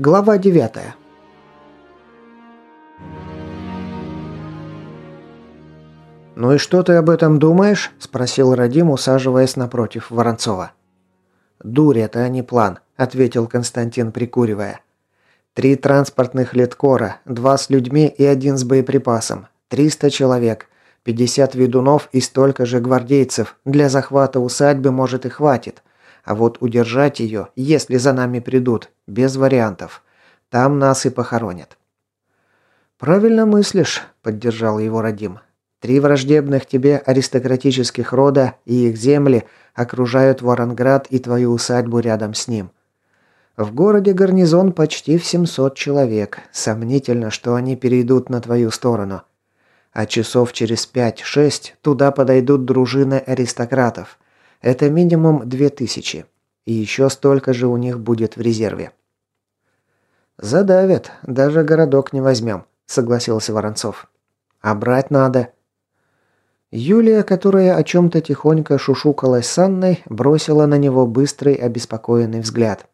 Глава 9. «Ну и что ты об этом думаешь?» – спросил Радим, усаживаясь напротив Воронцова. «Дурь это, а не план», – ответил Константин, прикуривая. «Три транспортных леткора, два с людьми и один с боеприпасом. Триста человек, пятьдесят ведунов и столько же гвардейцев. Для захвата усадьбы, может, и хватит. А вот удержать ее, если за нами придут, без вариантов. Там нас и похоронят. «Правильно мыслишь», – поддержал его Радим. «Три враждебных тебе аристократических рода и их земли окружают Воронград и твою усадьбу рядом с ним. В городе гарнизон почти в 700 человек. Сомнительно, что они перейдут на твою сторону. А часов через 5-6 туда подойдут дружины аристократов. Это минимум 2000. И еще столько же у них будет в резерве. «Задавят. Даже городок не возьмем», – согласился Воронцов. «А брать надо». Юлия, которая о чем-то тихонько шушукалась с Анной, бросила на него быстрый, обеспокоенный взгляд.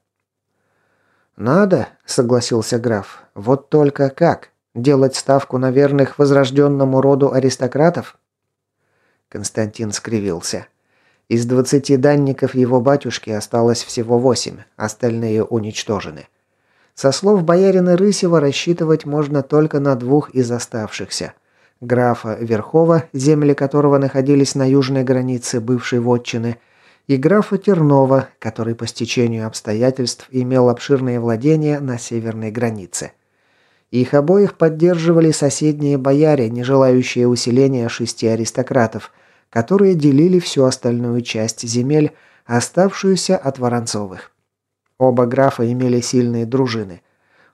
«Надо», – согласился граф. «Вот только как? Делать ставку на верных возрожденному роду аристократов?» Константин скривился. Из двадцати данников его батюшки осталось всего восемь, остальные уничтожены. Со слов боярина Рысева рассчитывать можно только на двух из оставшихся. Графа Верхова, земли которого находились на южной границе бывшей вотчины, и графа Тернова, который по стечению обстоятельств имел обширные владения на северной границе. Их обоих поддерживали соседние бояре, не желающие усиления шести аристократов – которые делили всю остальную часть земель, оставшуюся от Воронцовых. Оба графа имели сильные дружины.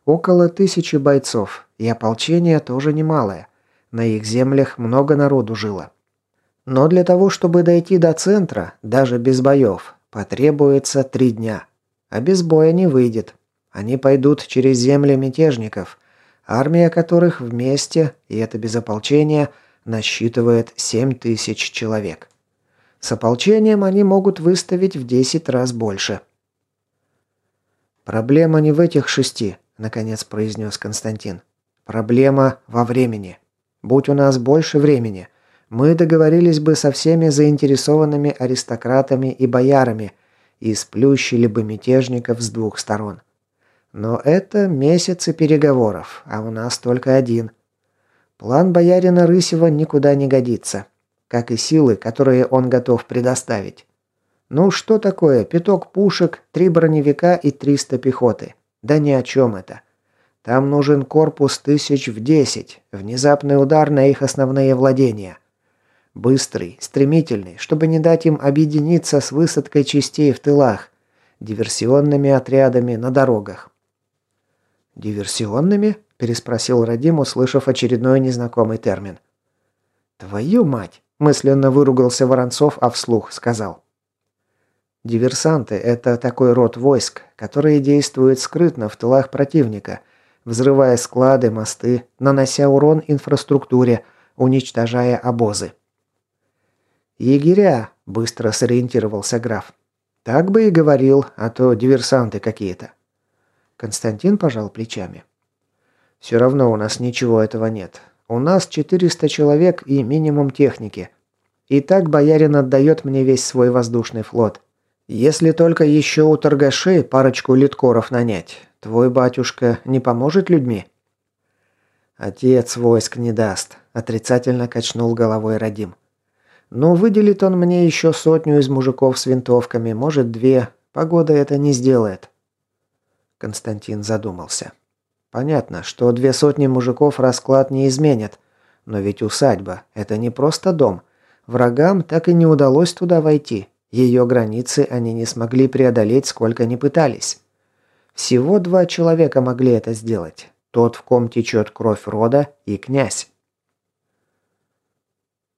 Около тысячи бойцов, и ополчение тоже немалое. На их землях много народу жило. Но для того, чтобы дойти до центра, даже без боев, потребуется три дня. А без боя не выйдет. Они пойдут через земли мятежников, армия которых вместе, и это без ополчения – насчитывает 7 тысяч человек. С ополчением они могут выставить в 10 раз больше. «Проблема не в этих шести», – наконец произнес Константин. «Проблема во времени. Будь у нас больше времени, мы договорились бы со всеми заинтересованными аристократами и боярами и сплющили бы мятежников с двух сторон. Но это месяцы переговоров, а у нас только один – План боярина Рысева никуда не годится, как и силы, которые он готов предоставить. Ну что такое пяток пушек, три броневика и триста пехоты? Да ни о чем это. Там нужен корпус тысяч в десять, внезапный удар на их основные владения. Быстрый, стремительный, чтобы не дать им объединиться с высадкой частей в тылах, диверсионными отрядами на дорогах. «Диверсионными?» Переспросил Радим, услышав очередной незнакомый термин. «Твою мать!» – мысленно выругался Воронцов, а вслух сказал. «Диверсанты – это такой род войск, которые действуют скрытно в тылах противника, взрывая склады, мосты, нанося урон инфраструктуре, уничтожая обозы». «Егеря!» – быстро сориентировался граф. «Так бы и говорил, а то диверсанты какие-то». Константин пожал плечами. Все равно у нас ничего этого нет. У нас 400 человек и минимум техники. И так боярин отдает мне весь свой воздушный флот. Если только еще у торгашей парочку литкоров нанять. Твой батюшка не поможет людьми? Отец войск не даст, отрицательно качнул головой Радим. Но выделит он мне еще сотню из мужиков с винтовками, может, две. Погода это не сделает. Константин задумался. Понятно, что две сотни мужиков расклад не изменит. Но ведь усадьба – это не просто дом. Врагам так и не удалось туда войти. Ее границы они не смогли преодолеть, сколько ни пытались. Всего два человека могли это сделать. Тот, в ком течет кровь рода, и князь.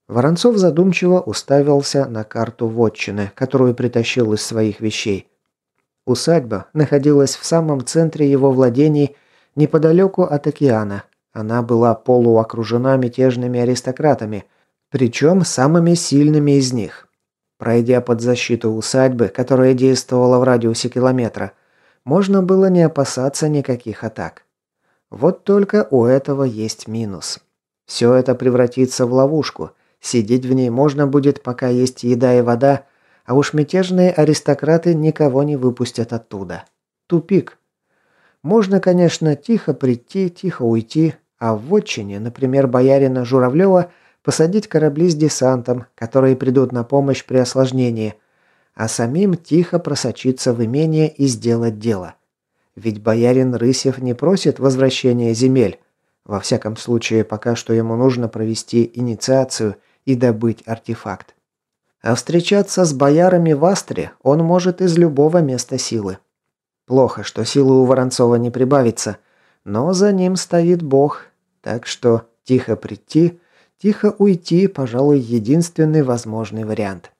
Воронцов задумчиво уставился на карту вотчины, которую притащил из своих вещей. Усадьба находилась в самом центре его владений неподалеку от океана. Она была полуокружена мятежными аристократами, причем самыми сильными из них. Пройдя под защиту усадьбы, которая действовала в радиусе километра, можно было не опасаться никаких атак. Вот только у этого есть минус. Все это превратится в ловушку. Сидеть в ней можно будет, пока есть еда и вода, а уж мятежные аристократы никого не выпустят оттуда. Тупик. Можно, конечно, тихо прийти, тихо уйти, а в вотчине, например, боярина Журавлева, посадить корабли с десантом, которые придут на помощь при осложнении, а самим тихо просочиться в имение и сделать дело. Ведь боярин Рысев не просит возвращения земель. Во всяком случае, пока что ему нужно провести инициацию и добыть артефакт. А встречаться с боярами в Астре он может из любого места силы. Плохо, что силы у Воронцова не прибавится, но за ним стоит бог, так что тихо прийти, тихо уйти, пожалуй, единственный возможный вариант.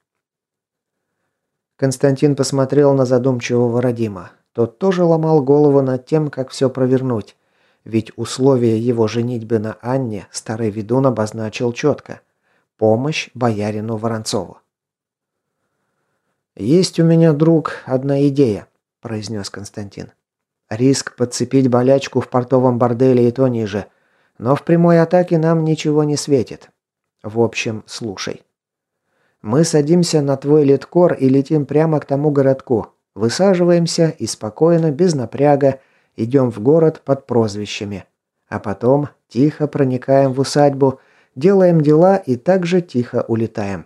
Константин посмотрел на задумчивого Родима. Тот тоже ломал голову над тем, как все провернуть. Ведь условия его женитьбы на Анне старый ведун обозначил четко. Помощь боярину Воронцову. «Есть у меня, друг, одна идея», – произнес Константин. «Риск подцепить болячку в портовом борделе и то ниже. Но в прямой атаке нам ничего не светит. В общем, слушай. Мы садимся на твой леткор и летим прямо к тому городку. Высаживаемся и спокойно, без напряга, идем в город под прозвищами. А потом тихо проникаем в усадьбу, делаем дела и также тихо улетаем.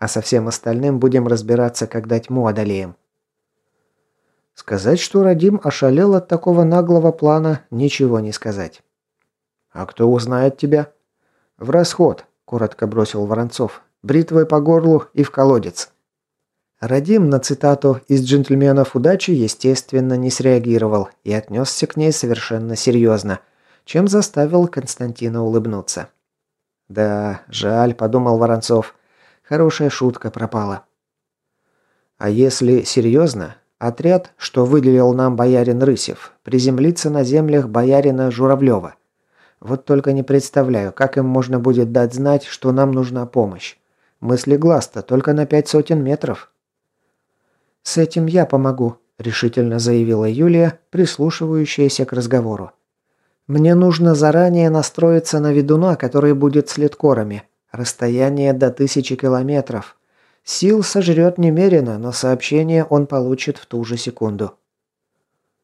А со всем остальным будем разбираться, когда тьму одолеем. Сказать, что Радим ошалел от такого наглого плана, ничего не сказать. «А кто узнает тебя?» «В расход», – коротко бросил Воронцов бритвой по горлу и в колодец. Радим на цитату из «Джентльменов удачи» естественно не среагировал и отнесся к ней совершенно серьезно, чем заставил Константина улыбнуться. «Да, жаль», – подумал Воронцов, – «хорошая шутка пропала». А если серьезно, отряд, что выделил нам боярин Рысев, приземлится на землях боярина Журавлева. Вот только не представляю, как им можно будет дать знать, что нам нужна помощь. Мысли глаз-то только на пять сотен метров. «С этим я помогу», – решительно заявила Юлия, прислушивающаяся к разговору. «Мне нужно заранее настроиться на ведуна, который будет с леткорами. Расстояние до тысячи километров. Сил сожрет немерено, но сообщение он получит в ту же секунду».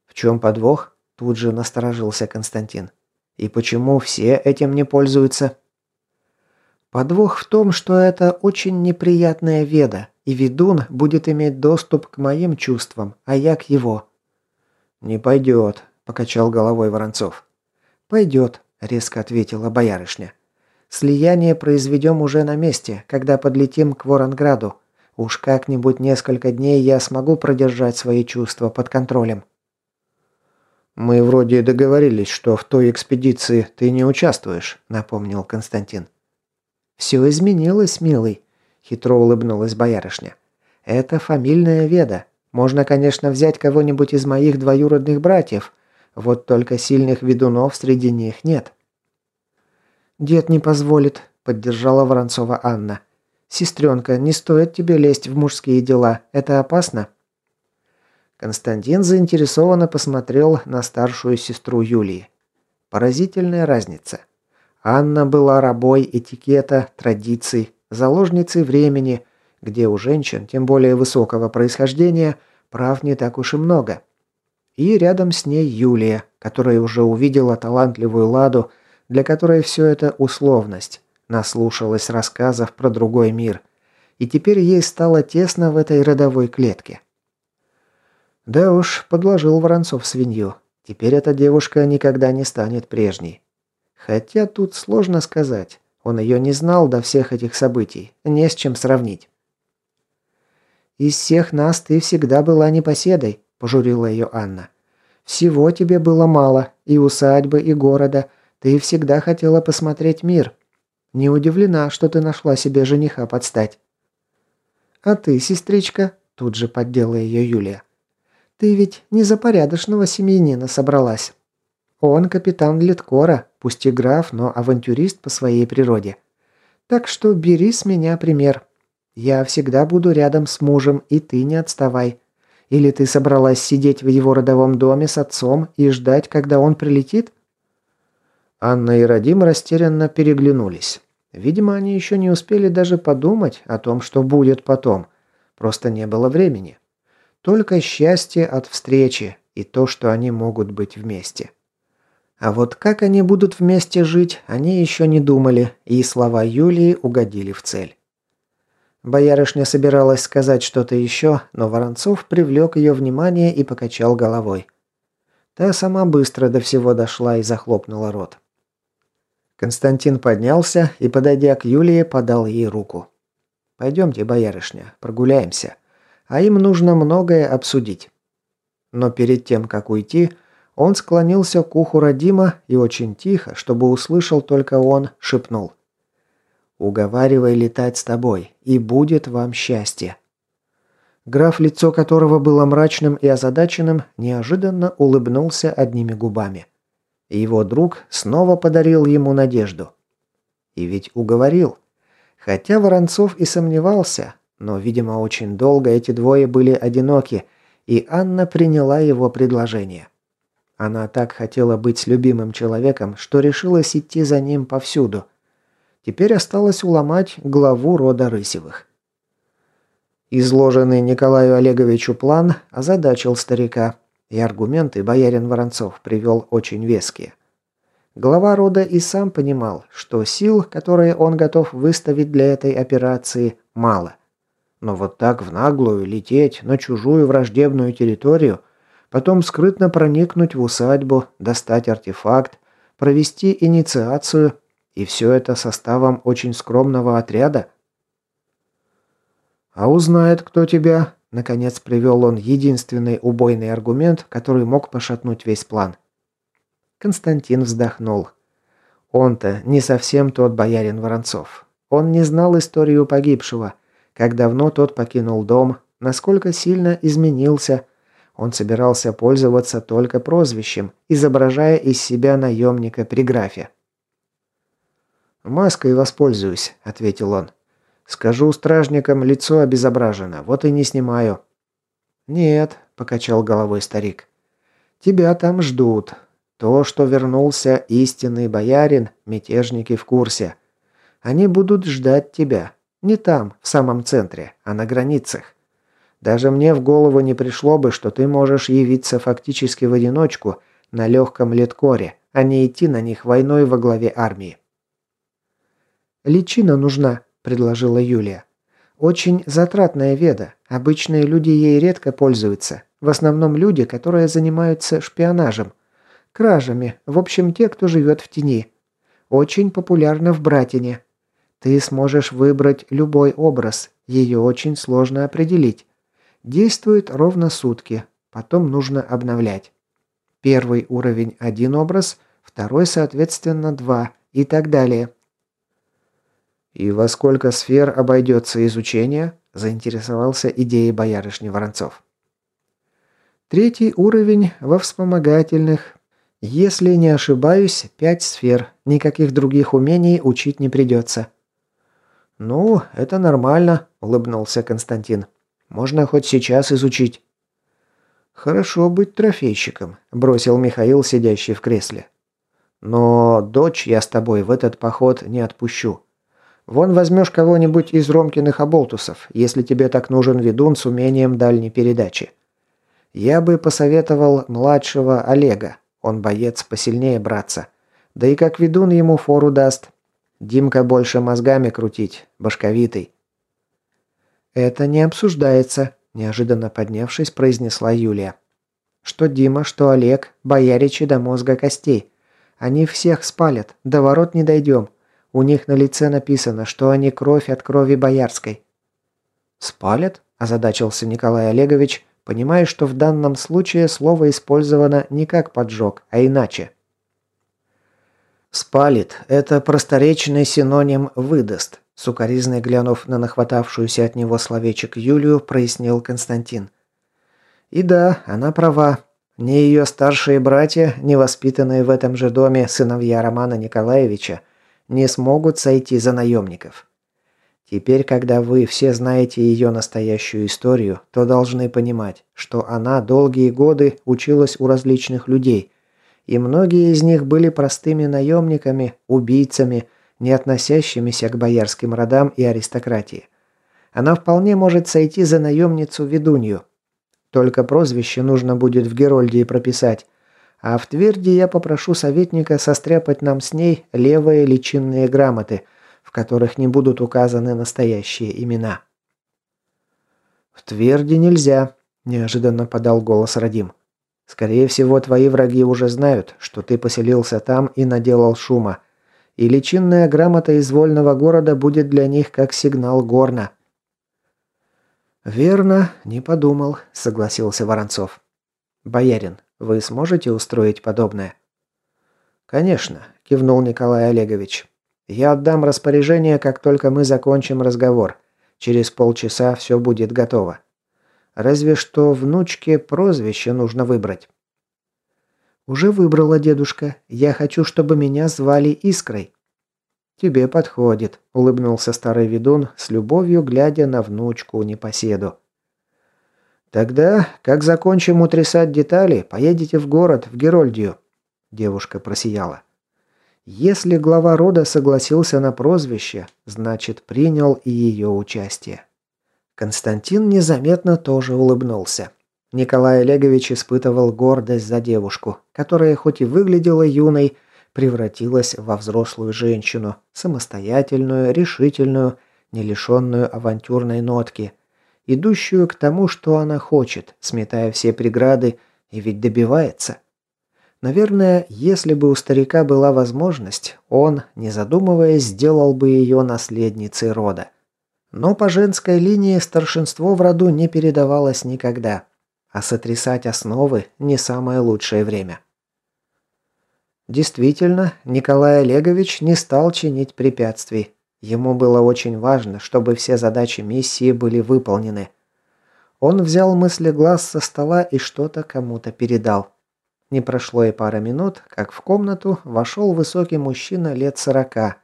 «В чем подвох?» – тут же насторожился Константин. «И почему все этим не пользуются?» Подвох в том, что это очень неприятная веда, и ведун будет иметь доступ к моим чувствам, а я к его». «Не пойдет», – покачал головой Воронцов. «Пойдет», – резко ответила боярышня. «Слияние произведем уже на месте, когда подлетим к Воронграду. Уж как-нибудь несколько дней я смогу продержать свои чувства под контролем». «Мы вроде договорились, что в той экспедиции ты не участвуешь», – напомнил Константин. «Все изменилось, милый», – хитро улыбнулась боярышня. «Это фамильная веда. Можно, конечно, взять кого-нибудь из моих двоюродных братьев, вот только сильных ведунов среди них нет». «Дед не позволит», – поддержала Воронцова Анна. «Сестренка, не стоит тебе лезть в мужские дела. Это опасно». Константин заинтересованно посмотрел на старшую сестру Юлии. Поразительная разница – Анна была рабой этикета, традиций, заложницей времени, где у женщин, тем более высокого происхождения, прав не так уж и много. И рядом с ней Юлия, которая уже увидела талантливую Ладу, для которой все это условность, наслушалась рассказов про другой мир, и теперь ей стало тесно в этой родовой клетке. Да уж, подложил Воронцов свинью. Теперь эта девушка никогда не станет прежней. Хотя тут сложно сказать. Он ее не знал до всех этих событий. Не с чем сравнить. «Из всех нас ты всегда была непоседой», – пожурила ее Анна. «Всего тебе было мало. И усадьбы, и города. Ты всегда хотела посмотреть мир. Не удивлена, что ты нашла себе жениха подстать». «А ты, сестричка?» – тут же поддела ее Юлия. «Ты ведь не за порядочного семьянина собралась». Он капитан Литкора, пусть и граф, но авантюрист по своей природе. Так что бери с меня пример. Я всегда буду рядом с мужем, и ты не отставай. Или ты собралась сидеть в его родовом доме с отцом и ждать, когда он прилетит?» Анна и Радим растерянно переглянулись. Видимо, они еще не успели даже подумать о том, что будет потом. Просто не было времени. Только счастье от встречи и то, что они могут быть вместе. А вот как они будут вместе жить, они еще не думали, и слова Юлии угодили в цель. Боярышня собиралась сказать что-то еще, но Воронцов привлек ее внимание и покачал головой. Та сама быстро до всего дошла и захлопнула рот. Константин поднялся и, подойдя к Юлии, подал ей руку. «Пойдемте, боярышня, прогуляемся. А им нужно многое обсудить». Но перед тем, как уйти, он склонился к уху Родима и очень тихо, чтобы услышал только он, шепнул. «Уговаривай летать с тобой, и будет вам счастье». Граф, лицо которого было мрачным и озадаченным, неожиданно улыбнулся одними губами. Его друг снова подарил ему надежду. И ведь уговорил. Хотя Воронцов и сомневался, но, видимо, очень долго эти двое были одиноки, и Анна приняла его предложение. Она так хотела быть с любимым человеком, что решилась идти за ним повсюду. Теперь осталось уломать главу рода Рысевых. Изложенный Николаю Олеговичу план озадачил старика, и аргументы боярин Воронцов привел очень веские. Глава рода и сам понимал, что сил, которые он готов выставить для этой операции, мало. Но вот так в наглую лететь на чужую враждебную территорию, потом скрытно проникнуть в усадьбу, достать артефакт, провести инициацию, и все это составом очень скромного отряда? А узнает кто тебя, Наконец привел он единственный убойный аргумент, который мог пошатнуть весь план. Константин вздохнул. Он-то не совсем тот боярин Воронцов. Он не знал историю погибшего, как давно тот покинул дом, насколько сильно изменился. Он собирался пользоваться только прозвищем, изображая из себя наемника при графе. «Маской воспользуюсь», — ответил он. Скажу стражникам, лицо обезображено, вот и не снимаю». «Нет», – покачал головой старик. «Тебя там ждут. То, что вернулся истинный боярин, мятежники в курсе. Они будут ждать тебя. Не там, в самом центре, а на границах. Даже мне в голову не пришло бы, что ты можешь явиться фактически в одиночку на легком леткоре, а не идти на них войной во главе армии. «Личина нужна», предложила Юлия. «Очень затратная веда. Обычные люди ей редко пользуются. В основном люди, которые занимаются шпионажем. Кражами. В общем, те, кто живет в тени. Очень популярна в Братине. Ты сможешь выбрать любой образ. Ее очень сложно определить. Действует ровно сутки. Потом нужно обновлять. Первый уровень – один образ, второй, соответственно, два и так далее. «И во сколько сфер обойдется изучение?» – заинтересовался идеей боярышни Воронцов. «Третий уровень во вспомогательных. Если не ошибаюсь, пять сфер. Никаких других умений учить не придется». «Ну, это нормально», – улыбнулся Константин. «Можно хоть сейчас изучить». «Хорошо быть трофейщиком», – бросил Михаил, сидящий в кресле. «Но дочь я с тобой в этот поход не отпущу. Вон возьмешь кого-нибудь из Ромкиных оболтусов, если тебе так нужен ведун с умением дальней передачи. Я бы посоветовал младшего Олега. Он боец посильнее братца. Да и как ведун ему фору даст. Димка больше мозгами крутить, башковитый. «Это не обсуждается», – неожиданно поднявшись, произнесла Юлия. «Что Дима, что Олег, бояричи до мозга костей. Они всех спалят, до ворот не дойдем. У них на лице написано, что они кровь от крови боярской». «Спалят?» – озадачился Николай Олегович, понимая, что в данном случае слово использовано не как поджог, а иначе. «Спалит» – это просторечный синоним «выдаст», – сукоризной глянув на нахватавшуюся от него словечек Юлию, прояснил Константин. «И да, она права. Ни ее старшие братья, ни воспитанные в этом же доме сыновья Романа Николаевича – не смогут сойти за наемников. Теперь, когда вы все знаете ее настоящую историю, то должны понимать, что она долгие годы училась у различных людей, и многие из них были простыми наемниками, убийцами, не относящимися к боярским родам и аристократии. Она вполне может сойти за наемницу-ведунью. Только прозвище нужно будет в Герольдии прописать, а в Тверди я попрошу советника состряпать нам с ней левые личинные грамоты – в которых не будут указаны настоящие имена. «В Тверди нельзя», – неожиданно подал голос Радим. «Скорее всего, твои враги уже знают, что ты поселился там и наделал шума, и личинная грамота из вольного города будет для них как сигнал горна». «Верно, не подумал», – согласился Воронцов. «Боярин, вы сможете устроить подобное?» «Конечно», – кивнул Николай Олегович. Я отдам распоряжение, как только мы закончим разговор. Через полчаса все будет готово. Разве что внучке прозвище нужно выбрать. Уже выбрала дедушка. Я хочу, чтобы меня звали Искрой. Тебе подходит, улыбнулся старый ведун с любовью глядя на внучку непоседу. Тогда, как закончим утрясать детали, поедете в город, в Герольдию. Девушка просияла. Если глава рода согласился на прозвище, значит принял и ее участие. Константин незаметно тоже улыбнулся. Николай Олегович испытывал гордость за девушку, которая хоть и выглядела юной, превратилась во взрослую женщину, самостоятельную, решительную, не лишенную авантюрной нотки, идущую к тому, что она хочет, сметая все преграды, и ведь добивается. Наверное, если бы у старика была возможность, он, не задумываясь, сделал бы ее наследницей рода. Но по женской линии старшинство в роду не передавалось никогда, а сотрясать основы не самое лучшее время. Действительно, Николай Олегович не стал чинить препятствий. Ему было очень важно, чтобы все задачи миссии были выполнены. Он взял мысли глаз со стола и что-то кому-то передал. Не прошло и пара минут, как в комнату вошел высокий мужчина лет сорока.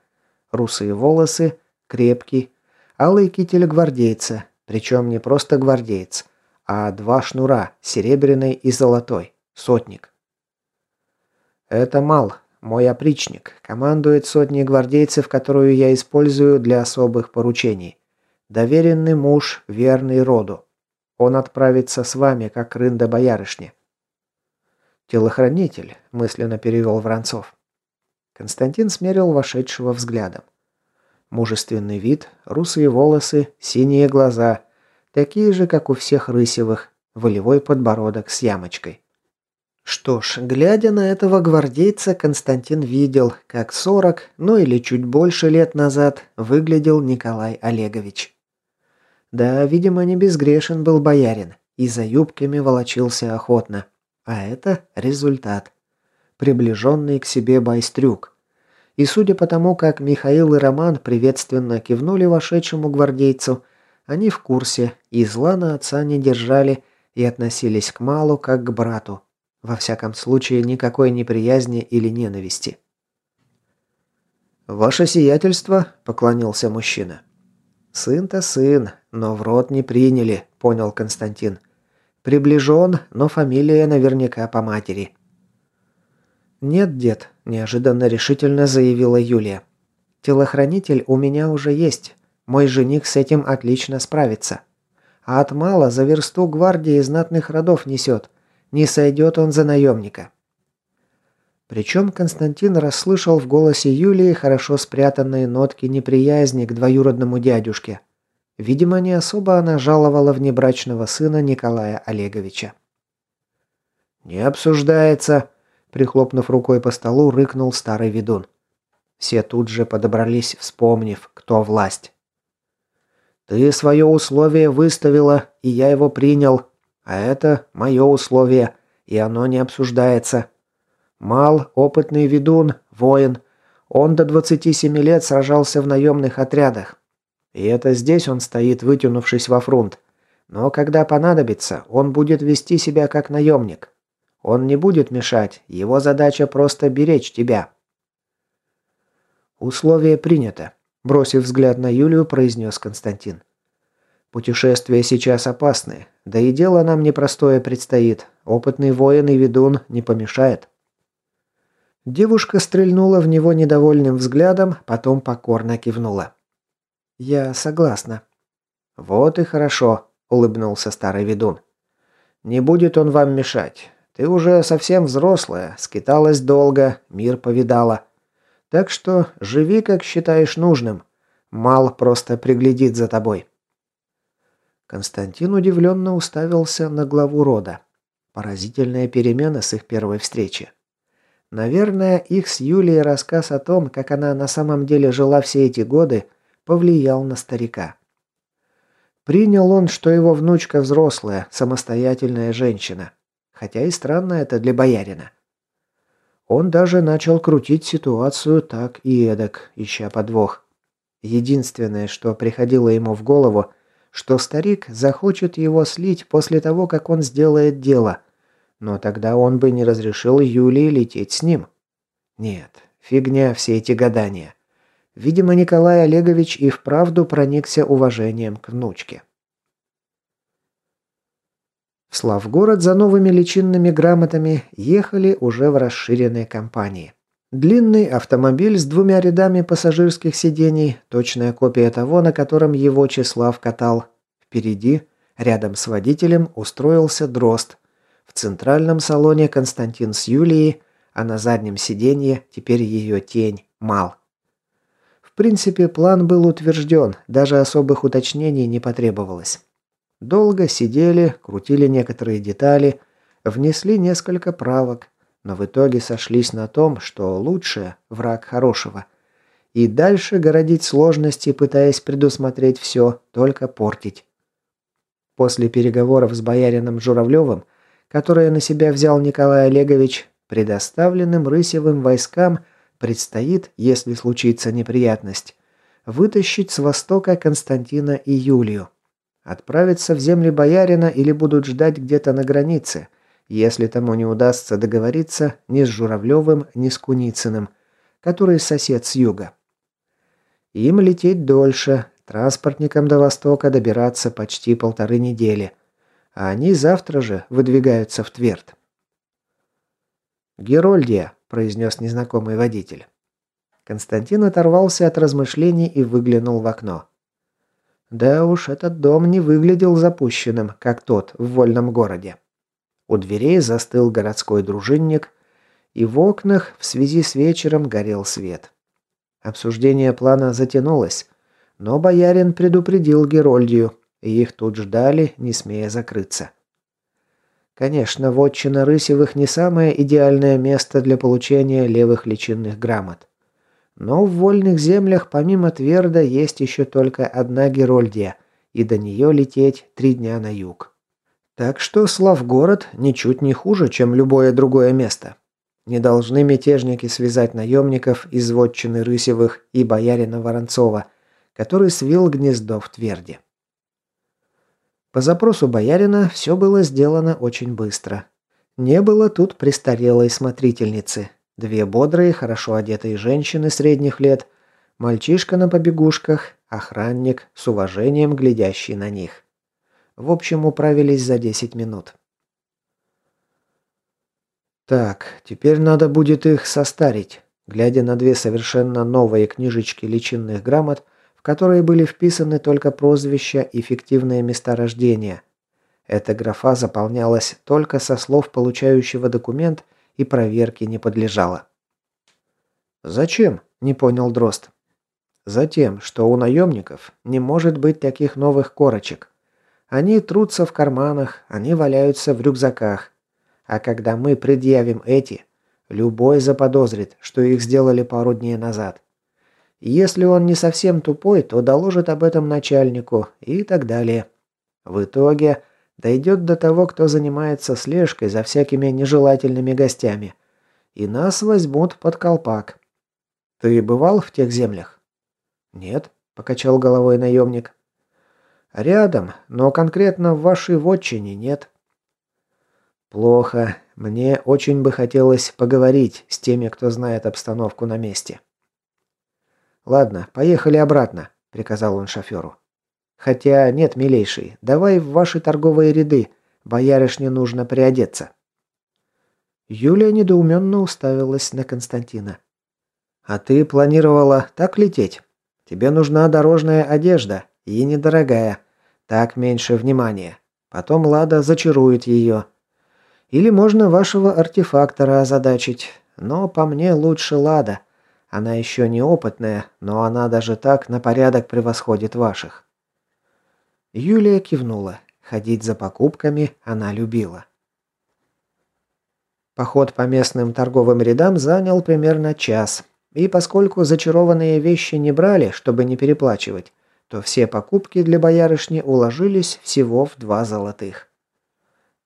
Русые волосы, крепкий, алый китель гвардейца, причем не просто гвардеец, а два шнура, серебряный и золотой, сотник. Это Мал, мой опричник, командует сотней гвардейцев, которую я использую для особых поручений. Доверенный муж, верный роду. Он отправится с вами, как рында боярышни. «Телохранитель», – мысленно перевел Воронцов. Константин смерил вошедшего взглядом. Мужественный вид, русые волосы, синие глаза, такие же, как у всех рысевых, волевой подбородок с ямочкой. Что ж, глядя на этого гвардейца, Константин видел, как 40, ну или чуть больше лет назад, выглядел Николай Олегович. Да, видимо, не безгрешен был боярин, и за юбками волочился охотно. А это результат. Приближенный к себе байстрюк. И судя по тому, как Михаил и Роман приветственно кивнули вошедшему гвардейцу, они в курсе и зла на отца не держали и относились к Малу как к брату. Во всяком случае, никакой неприязни или ненависти. «Ваше сиятельство», — поклонился мужчина. «Сын-то сын, но в рот не приняли», — понял Константин. Приближен, но фамилия наверняка по матери. «Нет, дед», – неожиданно решительно заявила Юлия. «Телохранитель у меня уже есть. Мой жених с этим отлично справится. А от мала за версту гвардии знатных родов несет. Не сойдет он за наемника». Причем Константин расслышал в голосе Юлии хорошо спрятанные нотки неприязни к двоюродному дядюшке – Видимо, не особо она жаловала внебрачного сына Николая Олеговича. «Не обсуждается», – прихлопнув рукой по столу, рыкнул старый ведун. Все тут же подобрались, вспомнив, кто власть. «Ты свое условие выставила, и я его принял. А это мое условие, и оно не обсуждается. Мал, опытный ведун, воин. Он до 27 лет сражался в наемных отрядах. И это здесь он стоит, вытянувшись во фронт. Но когда понадобится, он будет вести себя как наемник. Он не будет мешать, его задача просто беречь тебя. Условие принято. бросив взгляд на Юлию, произнес Константин. Путешествия сейчас опасны, да и дело нам непростое предстоит. Опытный воин и ведун не помешает. Девушка стрельнула в него недовольным взглядом, потом покорно кивнула. «Я согласна». «Вот и хорошо», — улыбнулся старый ведун. «Не будет он вам мешать. Ты уже совсем взрослая, скиталась долго, мир повидала. Так что живи, как считаешь нужным. Мал просто приглядит за тобой». Константин удивленно уставился на главу рода. Поразительная перемена с их первой встречи. Наверное, их с Юлией рассказ о том, как она на самом деле жила все эти годы, повлиял на старика. Принял он, что его внучка взрослая, самостоятельная женщина. Хотя и странно это для боярина. Он даже начал крутить ситуацию так и эдак, ища подвох. Единственное, что приходило ему в голову, что старик захочет его слить после того, как он сделает дело – но тогда он бы не разрешил Юлии лететь с ним. Нет, фигня все эти гадания. Видимо, Николай Олегович и вправду проникся уважением к внучке. В Славгород за новыми личинными грамотами ехали уже в расширенной компании. Длинный автомобиль с двумя рядами пассажирских сидений, точная копия того, на котором его Числав катал. Впереди, рядом с водителем, устроился дрозд, в центральном салоне Константин с Юлией, а на заднем сиденье теперь ее тень, Мал. В принципе, план был утвержден, даже особых уточнений не потребовалось. Долго сидели, крутили некоторые детали, внесли несколько правок, но в итоге сошлись на том, что лучшее – враг хорошего. И дальше городить сложности, пытаясь предусмотреть все, только портить. После переговоров с боярином Журавлевым которое на себя взял Николай Олегович, предоставленным Рысевым войскам предстоит, если случится неприятность, вытащить с востока Константина и Юлию. Отправиться в земли боярина или будут ждать где-то на границе, если тому не удастся договориться ни с Журавлевым, ни с Куницыным, который сосед с юга. Им лететь дольше, транспортникам до востока добираться почти полторы недели – а они завтра же выдвигаются в Тверд. «Герольдия», – произнес незнакомый водитель. Константин оторвался от размышлений и выглянул в окно. Да уж, этот дом не выглядел запущенным, как тот в вольном городе. У дверей застыл городской дружинник, и в окнах в связи с вечером горел свет. Обсуждение плана затянулось, но боярин предупредил Герольдию, и их тут ждали, не смея закрыться. Конечно, вотчина Рысевых не самое идеальное место для получения левых личинных грамот. Но в вольных землях помимо Тверда есть еще только одна Герольдия, и до нее лететь три дня на юг. Так что Славгород ничуть не хуже, чем любое другое место. Не должны мятежники связать наемников из вотчины Рысевых и боярина Воронцова, который свил гнездо в Тверде. По запросу боярина все было сделано очень быстро. Не было тут престарелой смотрительницы. Две бодрые, хорошо одетые женщины средних лет, мальчишка на побегушках, охранник с уважением глядящий на них. В общем, управились за 10 минут. Так, теперь надо будет их состарить. Глядя на две совершенно новые книжечки личинных грамот, в которые были вписаны только прозвища и фиктивные места рождения. Эта графа заполнялась только со слов получающего документ и проверки не подлежала. «Зачем?» – не понял Дрозд. «Затем, что у наемников не может быть таких новых корочек. Они трутся в карманах, они валяются в рюкзаках. А когда мы предъявим эти, любой заподозрит, что их сделали пару дней назад. Если он не совсем тупой, то доложит об этом начальнику и так далее. В итоге дойдет до того, кто занимается слежкой за всякими нежелательными гостями. И нас возьмут под колпак. Ты бывал в тех землях? Нет, покачал головой наемник. Рядом, но конкретно в вашей вотчине нет. Плохо. Мне очень бы хотелось поговорить с теми, кто знает обстановку на месте. Ладно, поехали обратно, приказал он шоферу. Хотя нет, милейший, давай в ваши торговые ряды. Боярышне нужно приодеться. Юлия недоуменно уставилась на Константина. «А ты планировала так лететь? Тебе нужна дорожная одежда, и недорогая. Так меньше внимания. Потом Лада зачарует ее. Или можно вашего артефактора озадачить. Но по мне лучше Лада. Она еще неопытная, но она даже так на порядок превосходит ваших». Юлия кивнула. Ходить за покупками она любила. Поход по местным торговым рядам занял примерно час. И поскольку зачарованные вещи не брали, чтобы не переплачивать, то все покупки для боярышни уложились всего в два золотых.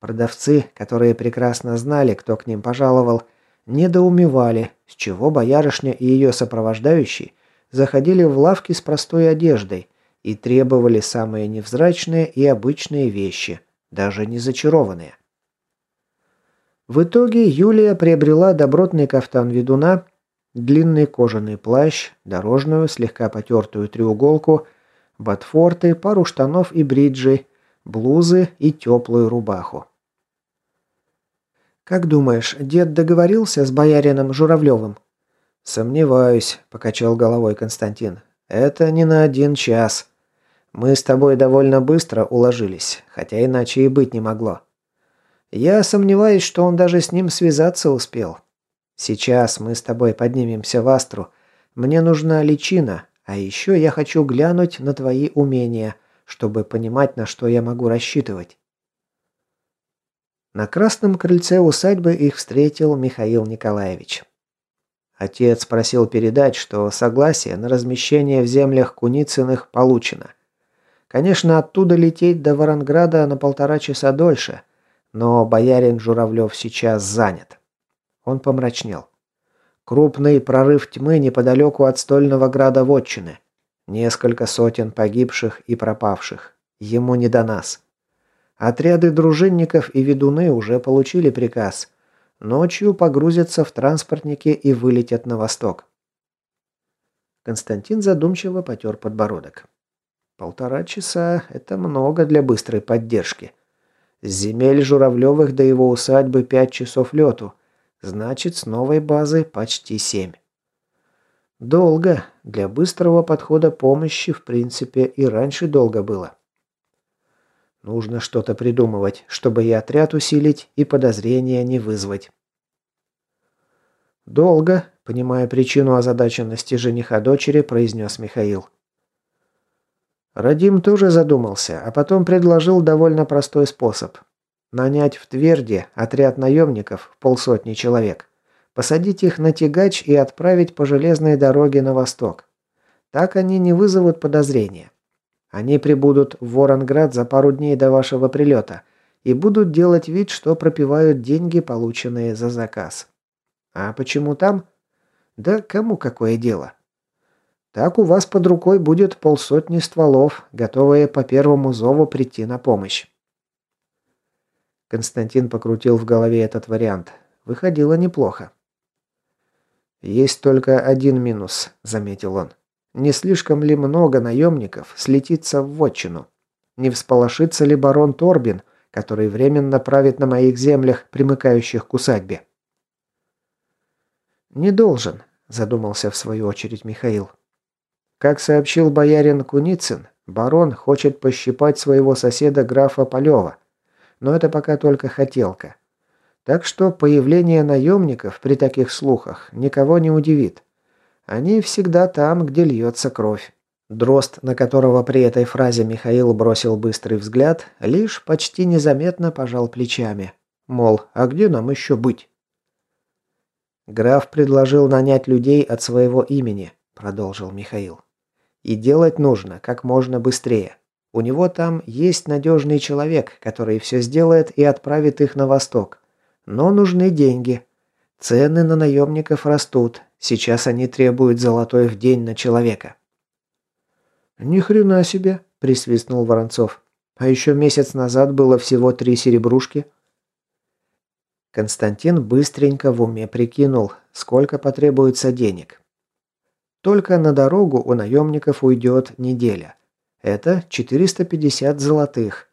Продавцы, которые прекрасно знали, кто к ним пожаловал, недоумевали, с чего боярышня и ее сопровождающий заходили в лавки с простой одеждой и требовали самые невзрачные и обычные вещи, даже не зачарованные. В итоге Юлия приобрела добротный кафтан ведуна, длинный кожаный плащ, дорожную, слегка потертую треуголку ботфорты, пару штанов и бриджи, блузы и теплую рубаху. «Как думаешь, дед договорился с боярином Журавлевым?» «Сомневаюсь», – покачал головой Константин. «Это не на один час. Мы с тобой довольно быстро уложились, хотя иначе и быть не могло. Я сомневаюсь, что он даже с ним связаться успел. Сейчас мы с тобой поднимемся в Астру. Мне нужна личина, а еще я хочу глянуть на твои умения, чтобы понимать, на что я могу рассчитывать. На красном крыльце усадьбы их встретил Михаил Николаевич. Отец просил передать, что согласие на размещение в землях Куницыных получено. Конечно, оттуда лететь до Воронграда на полтора часа дольше, но боярин Журавлев сейчас занят. Он помрачнел. Крупный прорыв тьмы неподалеку от стольного града Вотчины. Несколько сотен погибших и пропавших. Ему не до нас. Отряды дружинников и ведуны уже получили приказ. Ночью погрузятся в транспортники и вылетят на восток. Константин задумчиво потер подбородок. Полтора часа – это много для быстрой поддержки. С земель Журавлевых до его усадьбы пять часов лету – Значит, с новой базы почти семь. Долго. Для быстрого подхода помощи, в принципе, и раньше долго было. Нужно что-то придумывать, чтобы и отряд усилить, и подозрения не вызвать. «Долго», понимая причину озадаченности жениха дочери, произнес Михаил. Радим тоже задумался, а потом предложил довольно простой способ. Нанять в Тверде отряд наемников, полсотни человек. Посадить их на тягач и отправить по железной дороге на восток. Так они не вызовут подозрения. Они прибудут в Воронград за пару дней до вашего прилета и будут делать вид, что пропивают деньги, полученные за заказ. А почему там? Да кому какое дело? Так у вас под рукой будет полсотни стволов, готовые по первому зову прийти на помощь. Константин покрутил в голове этот вариант. Выходило неплохо. «Есть только один минус», — заметил он. «Не слишком ли много наемников слетится в вотчину? Не всполошится ли барон Торбин, который временно правит на моих землях, примыкающих к усадьбе?» «Не должен», — задумался в свою очередь Михаил. Как сообщил боярин Куницын, барон хочет пощипать своего соседа графа Полева, но это пока только хотелка. Так что появление наемников при таких слухах никого не удивит. Они всегда там, где льется кровь. Дрозд, на которого при этой фразе Михаил бросил быстрый взгляд, лишь почти незаметно пожал плечами. Мол, а где нам еще быть? «Граф предложил нанять людей от своего имени», — продолжил Михаил. «И делать нужно как можно быстрее. У него там есть надежный человек, который все сделает и отправит их на восток. Но нужны деньги. Цены на наемников растут. Сейчас они требуют золотой в день на человека. Ни хрена себе, присвистнул Воронцов. А еще месяц назад было всего три серебрушки. Константин быстренько в уме прикинул, сколько потребуется денег. Только на дорогу у наемников уйдет неделя. Это 450 золотых.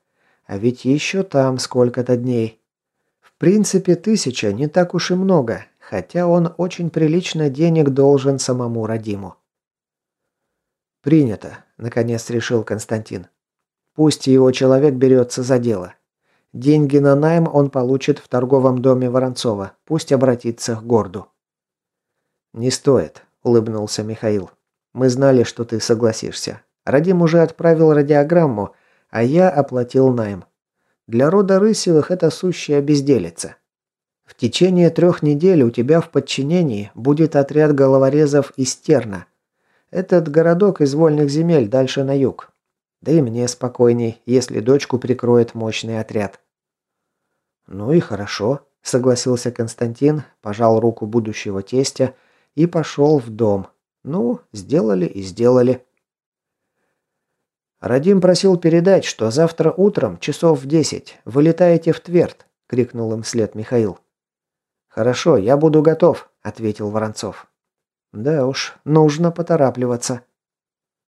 А ведь еще там сколько-то дней. В принципе, тысяча не так уж и много, хотя он очень прилично денег должен самому Радиму. «Принято», – наконец решил Константин. «Пусть его человек берется за дело. Деньги на найм он получит в торговом доме Воронцова. Пусть обратится к Горду». «Не стоит», – улыбнулся Михаил. «Мы знали, что ты согласишься. Радим уже отправил радиограмму, а я оплатил найм. Для рода Рысевых это сущая безделица. В течение трех недель у тебя в подчинении будет отряд головорезов из Терна. Этот городок из вольных земель дальше на юг. Да и мне спокойней, если дочку прикроет мощный отряд. Ну и хорошо, согласился Константин, пожал руку будущего тестя и пошел в дом. Ну, сделали и сделали. Радим просил передать, что завтра утром, часов в десять, вылетаете в Тверд, крикнул им вслед Михаил. Хорошо, я буду готов, ответил Воронцов. Да уж, нужно поторапливаться.